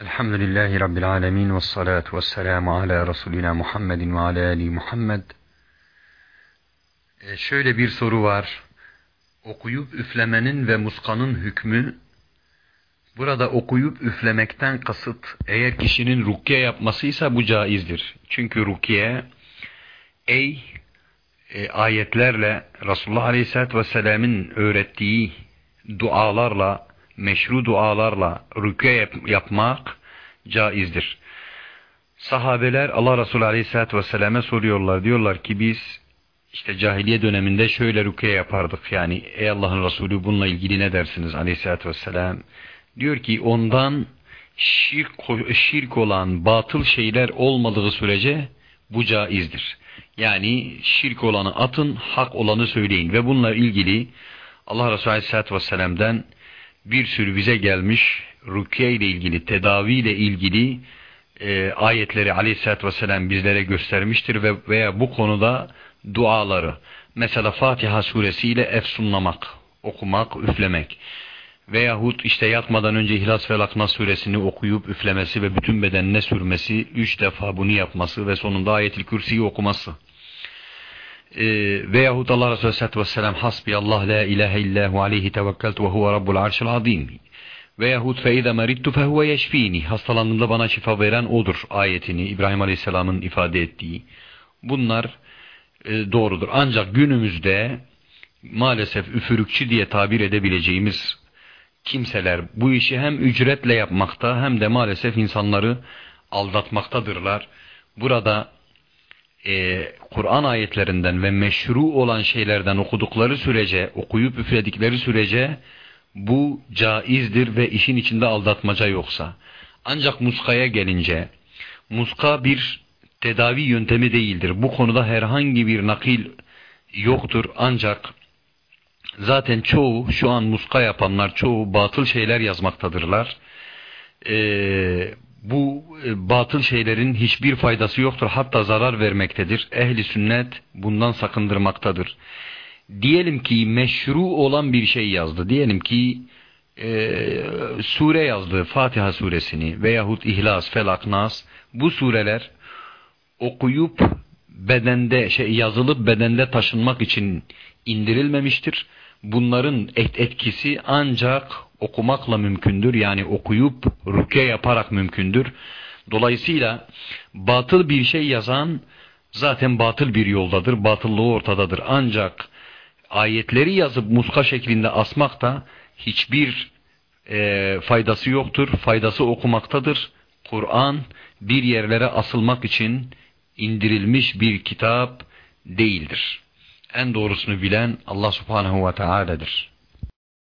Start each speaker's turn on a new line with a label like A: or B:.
A: Elhamdülillahi Rabbil alemin ve salatu ve selamu ala Resulina Muhammedin ve ala Ali Muhammed. Ee, şöyle bir soru var. Okuyup üflemenin ve muskanın hükmü, burada okuyup üflemekten kasıt, eğer kişinin rukiye yapmasıysa bu caizdir. Çünkü rukiye, ey e, ayetlerle Resulullah Aleyhisselatü Vesselam'ın öğrettiği dualarla, meşru dualarla rükû yap yapmak caizdir. Sahabeler Allah Resulü Aleyhisselatü Vesselam'a soruyorlar. Diyorlar ki biz işte cahiliye döneminde şöyle rükû yapardık. Yani ey Allah'ın Resulü bununla ilgili ne dersiniz Aleyhisselatü Vesselam? Diyor ki ondan şirk, şirk olan batıl şeyler olmadığı sürece bu caizdir. Yani şirk olanı atın, hak olanı söyleyin. Ve bununla ilgili Allah Resulü Aleyhisselatü Vesselam'dan bir sürü bize gelmiş rukiye ile ilgili, tedavi ile ilgili e, ayetleri Aleyhisselatü Vesselam bizlere göstermiştir ve veya bu konuda duaları. Mesela Fatiha suresiyle efsunlamak, okumak, üflemek. Veyahut işte yatmadan önce İhlas ve Laknas suresini okuyup üflemesi ve bütün bedenine sürmesi, üç defa bunu yapması ve sonunda ayet-i kürsiyi okuması e, veyahut Allah Resulü Aleyhisselatü Vesselam hasbi Allah la ilahe illahu aleyhi tevekkeltu ve huve rabbul arşil azim. Veyahut fe izâ merittu fehuve yeşfini hastalandığımda bana şifa veren odur ayetini İbrahim Aleyhisselam'ın ifade ettiği. Bunlar e, doğrudur. Ancak günümüzde maalesef üfürükçü diye tabir edebileceğimiz kimseler bu işi hem ücretle yapmakta hem de maalesef insanları aldatmaktadırlar. Burada e, Kur'an ayetlerinden ve meşru olan şeylerden okudukları sürece, okuyup üfledikleri sürece bu caizdir ve işin içinde aldatmaca yoksa. Ancak muskaya gelince, muska bir tedavi yöntemi değildir. Bu konuda herhangi bir nakil yoktur ancak zaten çoğu şu an muska yapanlar çoğu batıl şeyler yazmaktadırlar. Ee, bu e, batıl şeylerin hiçbir faydası yoktur hatta zarar vermektedir. Ehli sünnet bundan sakındırmaktadır. Diyelim ki meşru olan bir şey yazdı. Diyelim ki e, sure yazdı Fatiha suresini veyahut İhlas, Felak, Nas bu sureler okuyup bedende şey yazılıp bedende taşınmak için indirilmemiştir. Bunların et etkisi ancak okumakla mümkündür. Yani okuyup rükye yaparak mümkündür. Dolayısıyla batıl bir şey yazan zaten batıl bir yoldadır. Batıllığı ortadadır. Ancak ayetleri yazıp muska şeklinde asmak da hiçbir e, faydası yoktur. Faydası okumaktadır. Kur'an bir yerlere asılmak için indirilmiş bir kitap değildir. En doğrusunu bilen Allah subhanehu ve teala'dır.